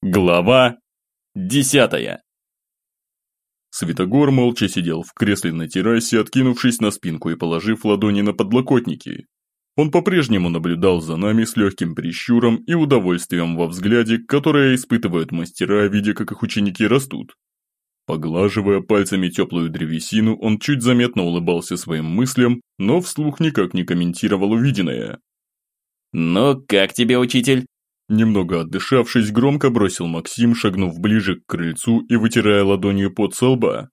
Глава десятая Светогор молча сидел в кресле на террасе, откинувшись на спинку и положив ладони на подлокотники. Он по-прежнему наблюдал за нами с легким прищуром и удовольствием во взгляде, которое испытывают мастера, видя, как их ученики растут. Поглаживая пальцами теплую древесину, он чуть заметно улыбался своим мыслям, но вслух никак не комментировал увиденное. «Ну, как тебе, учитель?» Немного отдышавшись, громко бросил Максим, шагнув ближе к крыльцу и вытирая ладонью под со лба.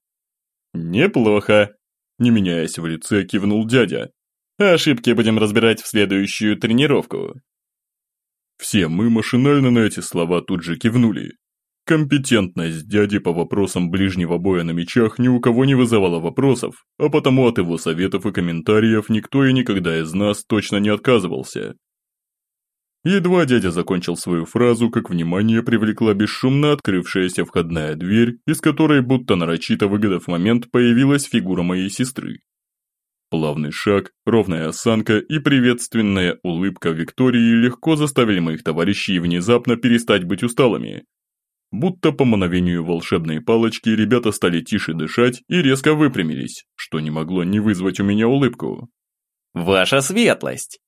«Неплохо!» Не меняясь в лице, кивнул дядя. «Ошибки будем разбирать в следующую тренировку». Все мы машинально на эти слова тут же кивнули. Компетентность дяди по вопросам ближнего боя на мечах ни у кого не вызывала вопросов, а потому от его советов и комментариев никто и никогда из нас точно не отказывался. Едва дядя закончил свою фразу, как внимание привлекла бесшумно открывшаяся входная дверь, из которой, будто нарочито выгодав момент, появилась фигура моей сестры. Плавный шаг, ровная осанка и приветственная улыбка Виктории легко заставили моих товарищей внезапно перестать быть усталыми. Будто по мановению волшебной палочки ребята стали тише дышать и резко выпрямились, что не могло не вызвать у меня улыбку. «Ваша светлость!»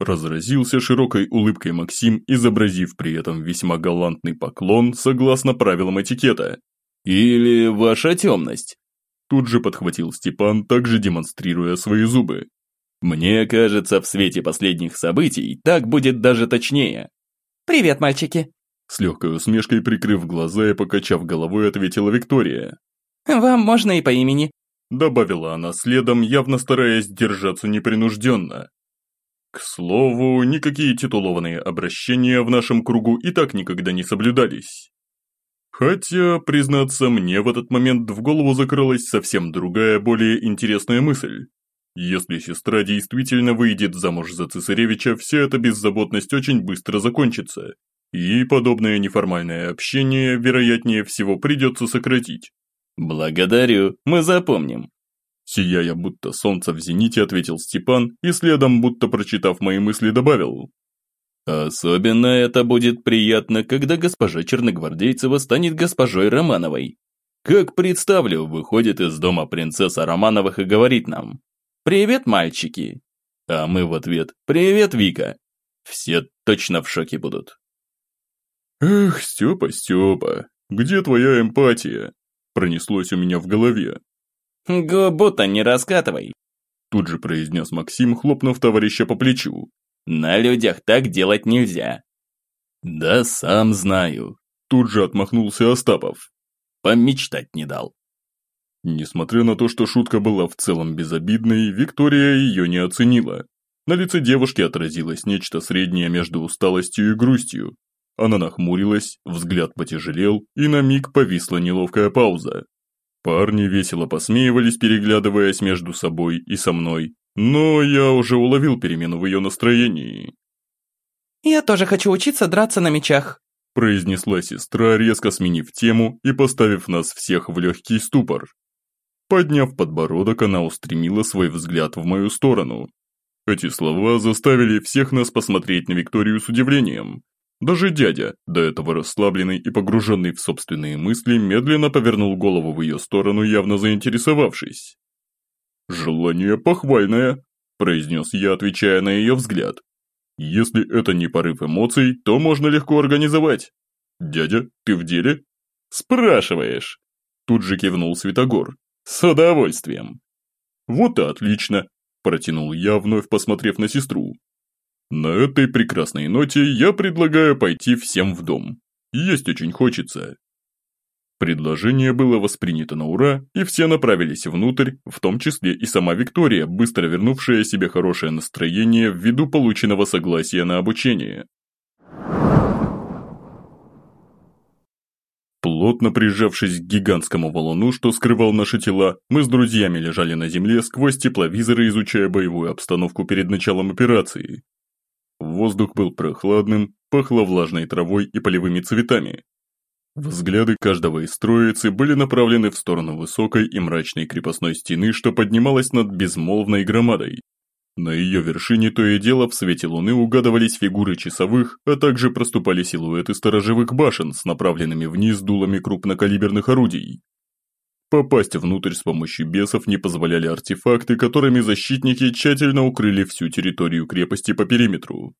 Разразился широкой улыбкой Максим, изобразив при этом весьма галантный поклон согласно правилам этикета. «Или ваша темность?» Тут же подхватил Степан, также демонстрируя свои зубы. «Мне кажется, в свете последних событий так будет даже точнее». «Привет, мальчики!» С легкой усмешкой прикрыв глаза и покачав головой, ответила Виктория. «Вам можно и по имени», добавила она следом, явно стараясь держаться непринужденно. К слову, никакие титулованные обращения в нашем кругу и так никогда не соблюдались. Хотя, признаться, мне в этот момент в голову закрылась совсем другая, более интересная мысль. Если сестра действительно выйдет замуж за цесаревича, вся эта беззаботность очень быстро закончится, и подобное неформальное общение, вероятнее всего, придется сократить. «Благодарю, мы запомним», Сияя будто солнце в зените, ответил Степан и следом, будто прочитав мои мысли, добавил. Особенно это будет приятно, когда госпожа Черногвардейцева станет госпожой Романовой. Как представлю, выходит из дома принцесса Романовых и говорит нам «Привет, мальчики!» А мы в ответ «Привет, Вика!» Все точно в шоке будут. «Эх, Степа, Степа, где твоя эмпатия?» Пронеслось у меня в голове. «Губу-то не раскатывай!» Тут же произнес Максим, хлопнув товарища по плечу. «На людях так делать нельзя!» «Да сам знаю!» Тут же отмахнулся Остапов. «Помечтать не дал!» Несмотря на то, что шутка была в целом безобидной, Виктория ее не оценила. На лице девушки отразилось нечто среднее между усталостью и грустью. Она нахмурилась, взгляд потяжелел, и на миг повисла неловкая пауза. Парни весело посмеивались, переглядываясь между собой и со мной, но я уже уловил перемену в ее настроении. «Я тоже хочу учиться драться на мечах», произнесла сестра, резко сменив тему и поставив нас всех в легкий ступор. Подняв подбородок, она устремила свой взгляд в мою сторону. Эти слова заставили всех нас посмотреть на Викторию с удивлением, даже дядя, до этого расслабленный и погруженный в собственные мысли, медленно повернул голову в ее сторону, явно заинтересовавшись. «Желание похвальное», – произнес я, отвечая на ее взгляд. «Если это не порыв эмоций, то можно легко организовать. Дядя, ты в деле?» «Спрашиваешь?» Тут же кивнул Святогор. «С удовольствием». «Вот и отлично», – протянул я, вновь посмотрев на сестру. На этой прекрасной ноте я предлагаю пойти всем в дом. Есть очень хочется. Предложение было воспринято на ура, и все направились внутрь, в том числе и сама Виктория, быстро вернувшая себе хорошее настроение ввиду полученного согласия на обучение. Плотно прижавшись к гигантскому валуну, что скрывал наши тела, мы с друзьями лежали на земле сквозь тепловизоры, изучая боевую обстановку перед началом операции. Воздух был прохладным, пахло влажной травой и полевыми цветами. Взгляды каждого из троицы были направлены в сторону высокой и мрачной крепостной стены, что поднималась над безмолвной громадой. На ее вершине то и дело в свете луны угадывались фигуры часовых, а также проступали силуэты сторожевых башен с направленными вниз дулами крупнокалиберных орудий. Попасть внутрь с помощью бесов не позволяли артефакты, которыми защитники тщательно укрыли всю территорию крепости по периметру.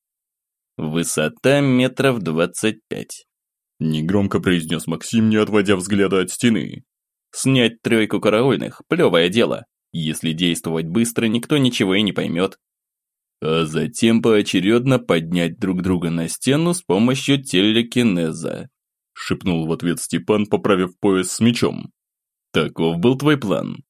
«Высота метров двадцать пять», – негромко произнес Максим, не отводя взгляда от стены. «Снять тройку караульных – плевое дело. Если действовать быстро, никто ничего и не поймет. А затем поочередно поднять друг друга на стену с помощью телекинеза», – шепнул в ответ Степан, поправив пояс с мечом. Таков был твой план.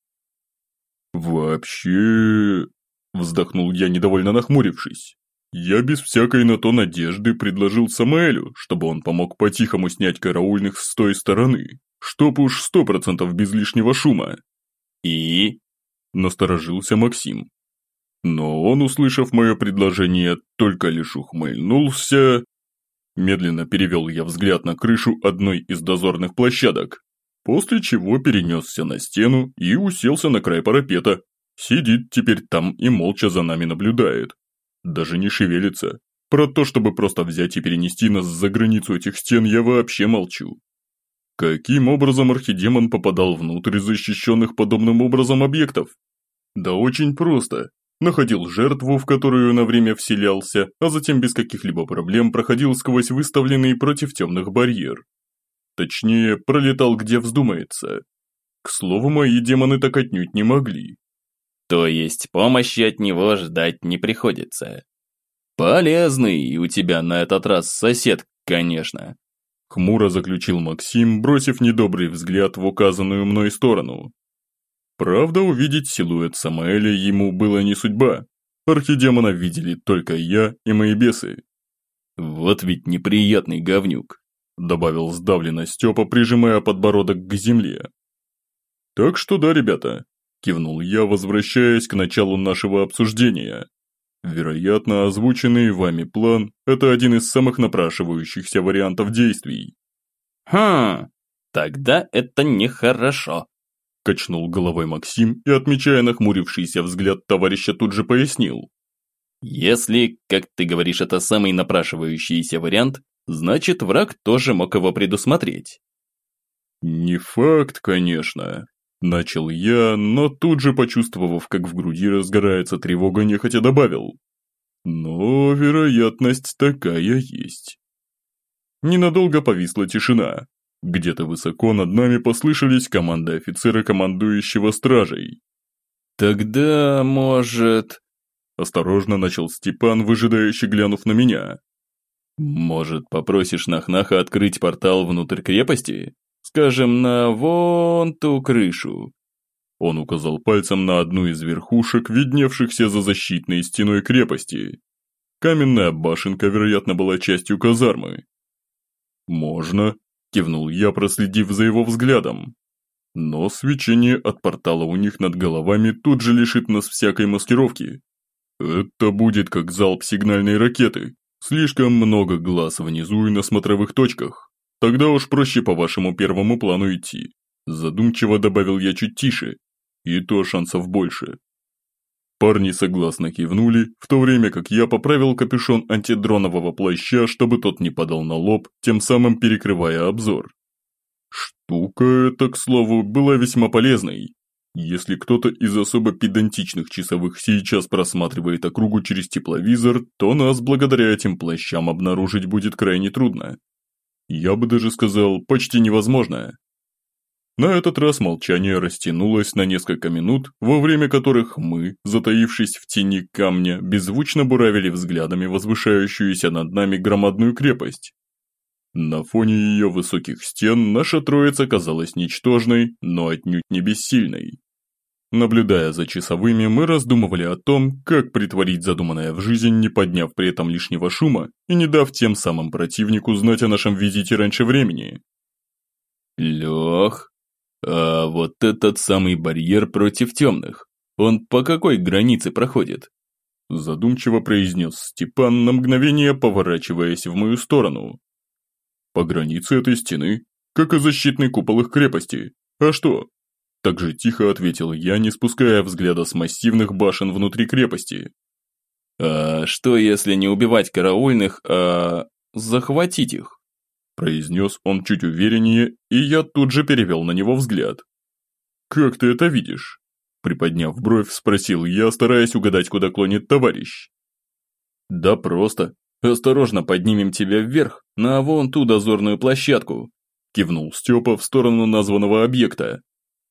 Вообще... Вздохнул я, недовольно нахмурившись. Я без всякой на то надежды предложил Самаэлю, чтобы он помог по-тихому снять караульных с той стороны, чтоб уж сто процентов без лишнего шума. И? Насторожился Максим. Но он, услышав мое предложение, только лишь ухмыльнулся. Медленно перевел я взгляд на крышу одной из дозорных площадок после чего перенесся на стену и уселся на край парапета. Сидит теперь там и молча за нами наблюдает. Даже не шевелится. Про то, чтобы просто взять и перенести нас за границу этих стен, я вообще молчу. Каким образом архидемон попадал внутрь защищенных подобным образом объектов? Да очень просто. Находил жертву, в которую на время вселялся, а затем без каких-либо проблем проходил сквозь выставленный против темных барьер. Точнее, пролетал где вздумается. К слову, мои демоны так отнюдь не могли. То есть помощи от него ждать не приходится. Полезный у тебя на этот раз сосед, конечно. Хмуро заключил Максим, бросив недобрый взгляд в указанную мной сторону. Правда, увидеть силуэт Самаэля ему было не судьба. Архидемона видели только я и мои бесы. Вот ведь неприятный говнюк. Добавил сдавленно Степа, прижимая подбородок к земле. Так что да, ребята, кивнул я, возвращаясь к началу нашего обсуждения. Вероятно, озвученный вами план – это один из самых напрашивающихся вариантов действий. «Хм, тогда это нехорошо», – качнул головой Максим и, отмечая нахмурившийся взгляд товарища, тут же пояснил. «Если, как ты говоришь, это самый напрашивающийся вариант, Значит, враг тоже мог его предусмотреть. «Не факт, конечно», – начал я, но тут же, почувствовав, как в груди разгорается тревога, нехотя добавил. «Но вероятность такая есть». Ненадолго повисла тишина. Где-то высоко над нами послышались команды офицера, командующего стражей. «Тогда, может...» Осторожно начал Степан, выжидающе глянув на меня. «Может, попросишь Нахнаха открыть портал внутрь крепости? Скажем, на вон ту крышу?» Он указал пальцем на одну из верхушек, видневшихся за защитной стеной крепости. Каменная башенка, вероятно, была частью казармы. «Можно», – кивнул я, проследив за его взглядом. «Но свечение от портала у них над головами тут же лишит нас всякой маскировки. Это будет как залп сигнальной ракеты, Слишком много глаз внизу и на смотровых точках. Тогда уж проще по вашему первому плану идти. Задумчиво добавил я чуть тише. И то шансов больше. Парни согласно кивнули, в то время как я поправил капюшон антидронового плаща, чтобы тот не падал на лоб, тем самым перекрывая обзор. Штука эта, к слову, была весьма полезной. Если кто-то из особо педантичных часовых сейчас просматривает округу через тепловизор, то нас благодаря этим плащам обнаружить будет крайне трудно. Я бы даже сказал, почти невозможно. На этот раз молчание растянулось на несколько минут, во время которых мы, затаившись в тени камня, беззвучно буравили взглядами возвышающуюся над нами громадную крепость. На фоне ее высоких стен наша троица казалась ничтожной, но отнюдь не бессильной. Наблюдая за часовыми, мы раздумывали о том, как притворить задуманное в жизнь, не подняв при этом лишнего шума и не дав тем самым противнику знать о нашем визите раньше времени. Лех, а вот этот самый барьер против темных, он по какой границе проходит? Задумчиво произнес Степан на мгновение, поворачиваясь в мою сторону. По границе этой стены, как и защитный купол их крепости. А что, так же тихо ответил я, не спуская взгляда с массивных башен внутри крепости. «А что, если не убивать караульных, а захватить их?» Произнес он чуть увереннее, и я тут же перевел на него взгляд. «Как ты это видишь?» Приподняв бровь, спросил я, стараясь угадать, куда клонит товарищ. «Да просто. Осторожно поднимем тебя вверх, на вон ту дозорную площадку», кивнул Степа в сторону названного объекта.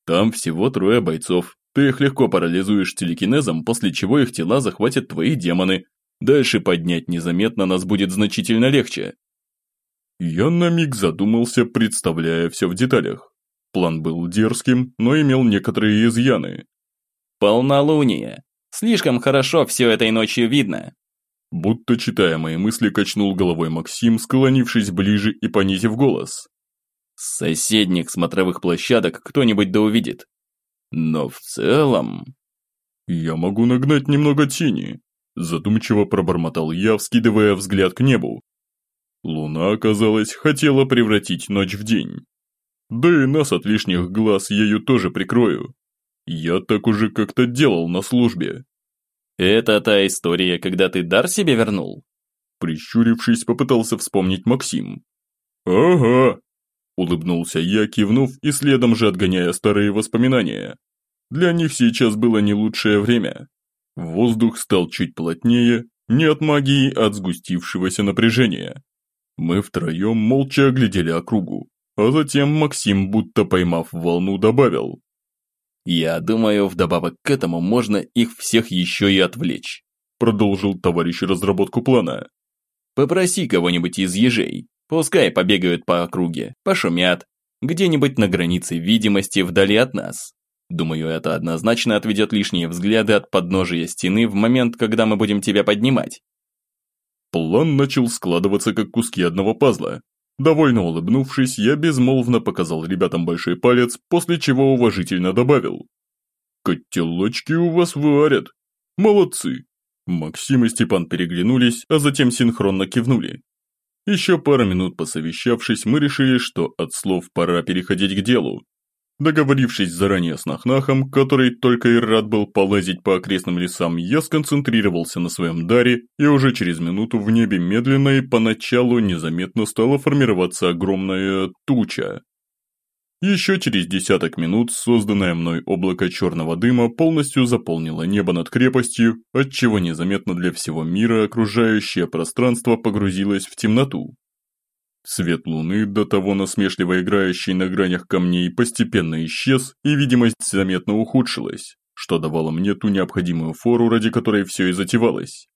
«Там всего трое бойцов. Ты их легко парализуешь телекинезом, после чего их тела захватят твои демоны. Дальше поднять незаметно нас будет значительно легче». Я на миг задумался, представляя все в деталях. План был дерзким, но имел некоторые изъяны. «Полнолуние. Слишком хорошо все этой ночью видно». Будто читая мои мысли, качнул головой Максим, склонившись ближе и понизив голос. «С соседних смотровых площадок кто-нибудь да увидит. Но в целом...» «Я могу нагнать немного тени», задумчиво пробормотал я, вскидывая взгляд к небу. Луна, казалось, хотела превратить ночь в день. Да и нас от лишних глаз ею тоже прикрою. Я так уже как-то делал на службе. Это та история, когда ты дар себе вернул? Прищурившись, попытался вспомнить Максим. Ага. Улыбнулся я, кивнув и следом же отгоняя старые воспоминания. Для них сейчас было не лучшее время. Воздух стал чуть плотнее, не от магии, а от сгустившегося напряжения. Мы втроем молча оглядели округу. А затем Максим, будто поймав волну, добавил. «Я думаю, вдобавок к этому можно их всех еще и отвлечь», продолжил товарищ разработку плана. «Попроси кого-нибудь из ежей, пускай побегают по округе, пошумят, где-нибудь на границе видимости вдали от нас. Думаю, это однозначно отведет лишние взгляды от подножия стены в момент, когда мы будем тебя поднимать». План начал складываться как куски одного пазла, Довольно улыбнувшись, я безмолвно показал ребятам большой палец, после чего уважительно добавил. «Котелочки у вас варят. Молодцы!» Максим и Степан переглянулись, а затем синхронно кивнули. Еще пару минут посовещавшись, мы решили, что от слов пора переходить к делу. Договорившись заранее с Нахнахом, который только и рад был полазить по окрестным лесам, я сконцентрировался на своем даре, и уже через минуту в небе медленно и поначалу незаметно стала формироваться огромная туча. Еще через десяток минут созданное мной облако черного дыма полностью заполнило небо над крепостью, отчего незаметно для всего мира окружающее пространство погрузилось в темноту. Свет луны, до того насмешливо играющий на гранях камней, постепенно исчез, и видимость заметно ухудшилась, что давало мне ту необходимую фору, ради которой все и затевалось.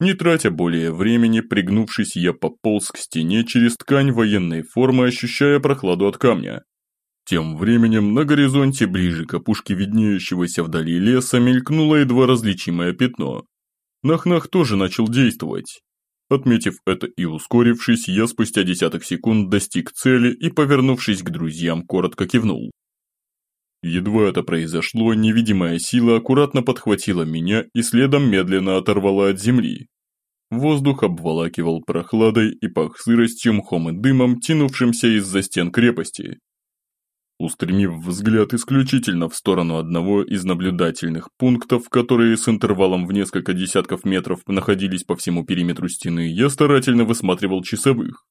Не тратя более времени, пригнувшись, я пополз к стене через ткань военной формы, ощущая прохладу от камня. Тем временем на горизонте, ближе к опушке виднеющегося вдали леса, мелькнуло едва различимое пятно. Нахнах тоже начал действовать, Отметив это и ускорившись, я спустя десяток секунд достиг цели и, повернувшись к друзьям, коротко кивнул. Едва это произошло, невидимая сила аккуратно подхватила меня и следом медленно оторвала от земли. Воздух обволакивал прохладой и пах сыростью, мхом и дымом, тянувшимся из-за стен крепости. Устремив взгляд исключительно в сторону одного из наблюдательных пунктов, которые с интервалом в несколько десятков метров находились по всему периметру стены, я старательно высматривал часовых.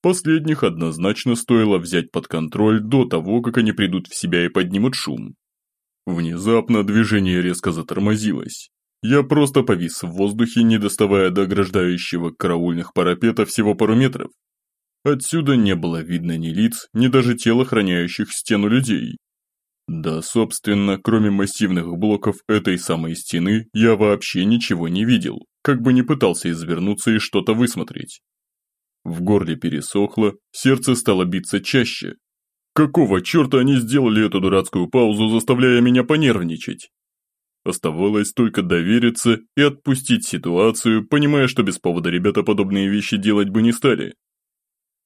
Последних однозначно стоило взять под контроль до того, как они придут в себя и поднимут шум. Внезапно движение резко затормозилось. Я просто повис в воздухе, не доставая до ограждающего караульных парапета всего пару метров. Отсюда не было видно ни лиц, ни даже тел охраняющих стену людей. Да, собственно, кроме массивных блоков этой самой стены, я вообще ничего не видел, как бы не пытался извернуться и что-то высмотреть. В горле пересохло, сердце стало биться чаще. Какого черта они сделали эту дурацкую паузу, заставляя меня понервничать? Оставалось только довериться и отпустить ситуацию, понимая, что без повода ребята подобные вещи делать бы не стали.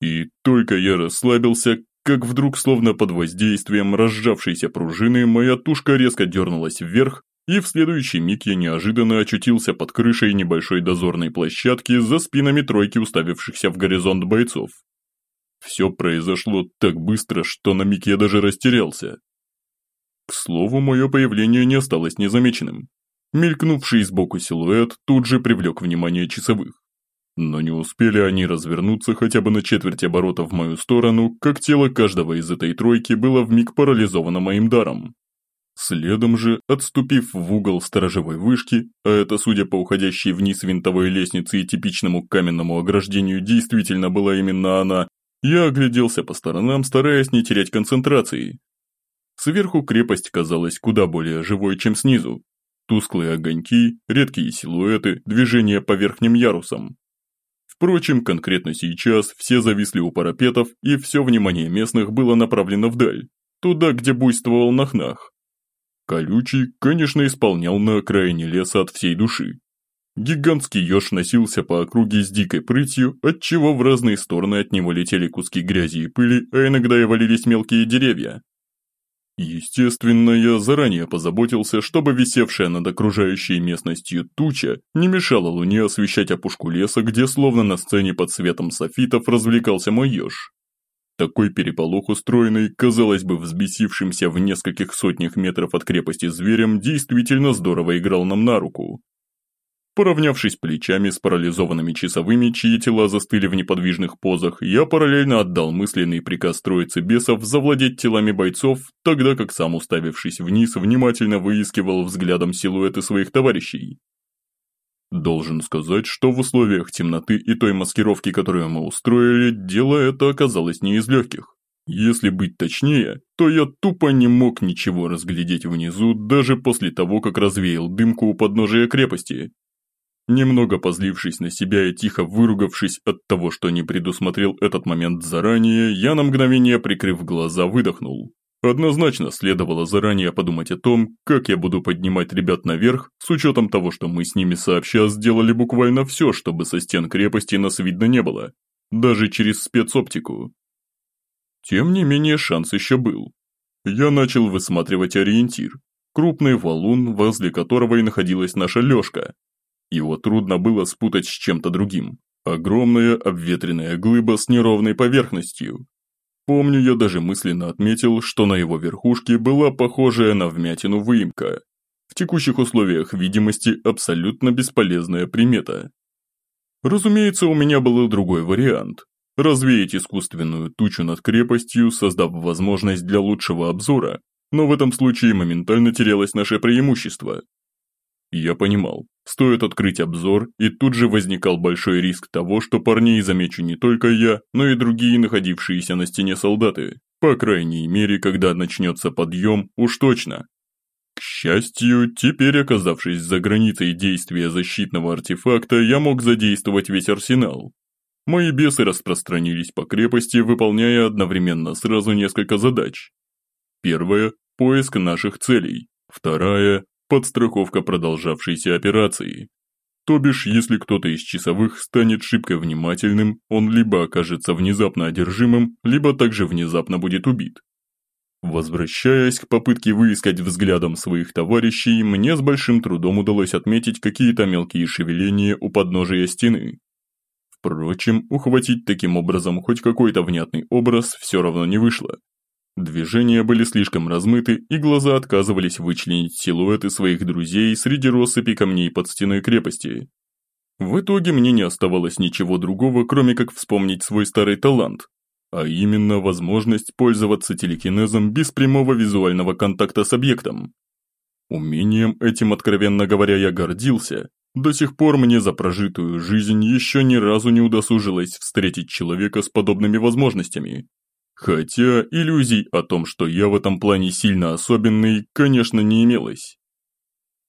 И только я расслабился, как вдруг, словно под воздействием разжавшейся пружины, моя тушка резко дернулась вверх, и в следующий миг я неожиданно очутился под крышей небольшой дозорной площадки за спинами тройки уставившихся в горизонт бойцов. Все произошло так быстро, что на миг я даже растерялся. К слову, мое появление не осталось незамеченным. Мелькнувший сбоку силуэт тут же привлек внимание часовых. Но не успели они развернуться хотя бы на четверть оборота в мою сторону, как тело каждого из этой тройки было вмиг парализовано моим даром. Следом же, отступив в угол сторожевой вышки, а это, судя по уходящей вниз винтовой лестнице и типичному каменному ограждению, действительно была именно она, я огляделся по сторонам, стараясь не терять концентрации. Сверху крепость казалась куда более живой, чем снизу. Тусклые огоньки, редкие силуэты, движения по верхним ярусам. Впрочем, конкретно сейчас все зависли у парапетов, и все внимание местных было направлено вдаль, туда, где буйствовал Нахнах. Колючий, конечно, исполнял на окраине леса от всей души. Гигантский еж носился по округе с дикой прытью, отчего в разные стороны от него летели куски грязи и пыли, а иногда и валились мелкие деревья. Естественно, я заранее позаботился, чтобы висевшая над окружающей местностью туча не мешала луне освещать опушку леса, где словно на сцене под светом софитов развлекался мой еж. Такой переполох устроенный, казалось бы, взбесившимся в нескольких сотнях метров от крепости зверем, действительно здорово играл нам на руку. Поравнявшись плечами с парализованными часовыми, чьи тела застыли в неподвижных позах, я параллельно отдал мысленный приказ троицы бесов завладеть телами бойцов, тогда как сам, уставившись вниз, внимательно выискивал взглядом силуэты своих товарищей. Должен сказать, что в условиях темноты и той маскировки, которую мы устроили, дело это оказалось не из легких. Если быть точнее, то я тупо не мог ничего разглядеть внизу даже после того, как развеял дымку у подножия крепости, Немного позлившись на себя и тихо выругавшись от того, что не предусмотрел этот момент заранее, я на мгновение, прикрыв глаза, выдохнул. Однозначно следовало заранее подумать о том, как я буду поднимать ребят наверх, с учетом того, что мы с ними сообща сделали буквально все, чтобы со стен крепости нас видно не было, даже через спецоптику. Тем не менее, шанс еще был. Я начал высматривать ориентир. Крупный валун, возле которого и находилась наша лёжка, его трудно было спутать с чем-то другим. Огромная обветренная глыба с неровной поверхностью. Помню, я даже мысленно отметил, что на его верхушке была похожая на вмятину выемка. В текущих условиях видимости абсолютно бесполезная примета. Разумеется, у меня был и другой вариант. Развеять искусственную тучу над крепостью, создав возможность для лучшего обзора, но в этом случае моментально терялось наше преимущество. Я понимал, стоит открыть обзор, и тут же возникал большой риск того, что парней замечу не только я, но и другие находившиеся на стене солдаты. По крайней мере, когда начнется подъем, уж точно. К счастью, теперь оказавшись за границей действия защитного артефакта, я мог задействовать весь арсенал. Мои бесы распространились по крепости, выполняя одновременно сразу несколько задач. Первая – поиск наших целей. Вторая подстраховка продолжавшейся операции. То бишь, если кто-то из часовых станет шибко внимательным, он либо окажется внезапно одержимым, либо также внезапно будет убит. Возвращаясь к попытке выискать взглядом своих товарищей, мне с большим трудом удалось отметить какие-то мелкие шевеления у подножия стены. Впрочем, ухватить таким образом хоть какой-то внятный образ все равно не вышло. Движения были слишком размыты, и глаза отказывались вычленить силуэты своих друзей среди россыпи камней под стеной крепости. В итоге мне не оставалось ничего другого, кроме как вспомнить свой старый талант, а именно возможность пользоваться телекинезом без прямого визуального контакта с объектом. Умением этим, откровенно говоря, я гордился. До сих пор мне за прожитую жизнь еще ни разу не удосужилось встретить человека с подобными возможностями. Хотя иллюзий о том, что я в этом плане сильно особенный, конечно, не имелось.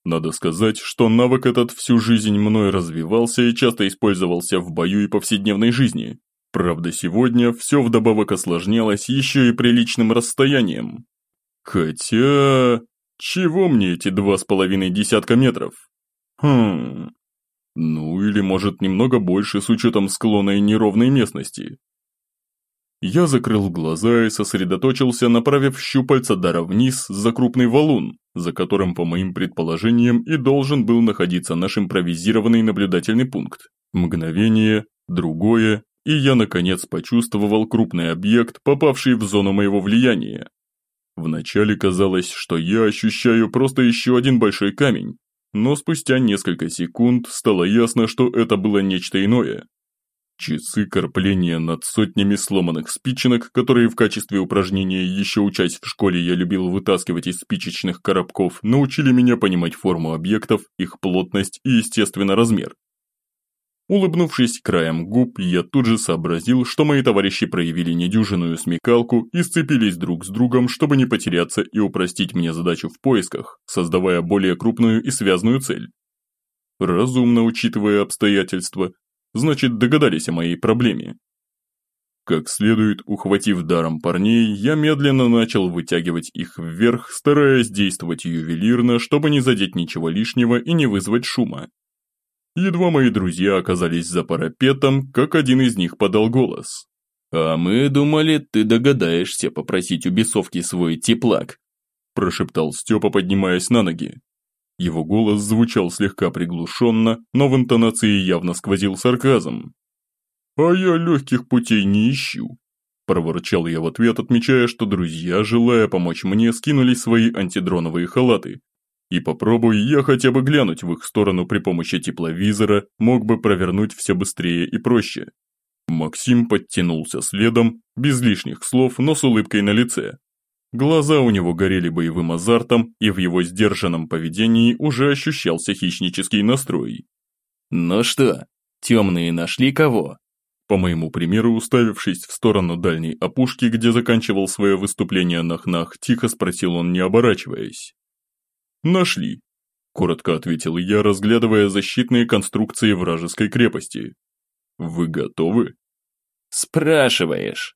Надо сказать, что навык этот всю жизнь мной развивался и часто использовался в бою и повседневной жизни. Правда, сегодня все вдобавок осложнялось еще и приличным расстоянием. Хотя... Чего мне эти два с половиной десятка метров? Хм... Ну или может немного больше с учетом склона и неровной местности. Я закрыл глаза и сосредоточился, направив щупальца дара вниз за крупный валун, за которым, по моим предположениям, и должен был находиться наш импровизированный наблюдательный пункт. Мгновение, другое, и я наконец почувствовал крупный объект, попавший в зону моего влияния. Вначале казалось, что я ощущаю просто еще один большой камень, но спустя несколько секунд стало ясно, что это было нечто иное. Часы корпления над сотнями сломанных спичек, которые в качестве упражнения еще учась в школе я любил вытаскивать из спичечных коробков, научили меня понимать форму объектов, их плотность и, естественно, размер. Улыбнувшись краем губ, я тут же сообразил, что мои товарищи проявили недюжинную смекалку и сцепились друг с другом, чтобы не потеряться и упростить мне задачу в поисках, создавая более крупную и связанную цель. Разумно учитывая обстоятельства, значит догадались о моей проблеме. Как следует, ухватив даром парней, я медленно начал вытягивать их вверх, стараясь действовать ювелирно, чтобы не задеть ничего лишнего и не вызвать шума. Едва мои друзья оказались за парапетом, как один из них подал голос. «А мы думали, ты догадаешься попросить у бесовки свой теплак», прошептал Степа, поднимаясь на ноги. Его голос звучал слегка приглушенно, но в интонации явно сквозил сарказм. «А я легких путей не ищу», – проворчал я в ответ, отмечая, что друзья, желая помочь мне, скинули свои антидроновые халаты. И попробуй я хотя бы глянуть в их сторону при помощи тепловизора, мог бы провернуть все быстрее и проще. Максим подтянулся следом, без лишних слов, но с улыбкой на лице. Глаза у него горели боевым азартом, и в его сдержанном поведении уже ощущался хищнический настрой. «Ну что, темные нашли кого?» По моему примеру, уставившись в сторону дальней опушки, где заканчивал свое выступление Нахнах, тихо спросил он, не оборачиваясь. «Нашли», – коротко ответил я, разглядывая защитные конструкции вражеской крепости. «Вы готовы?» «Спрашиваешь»,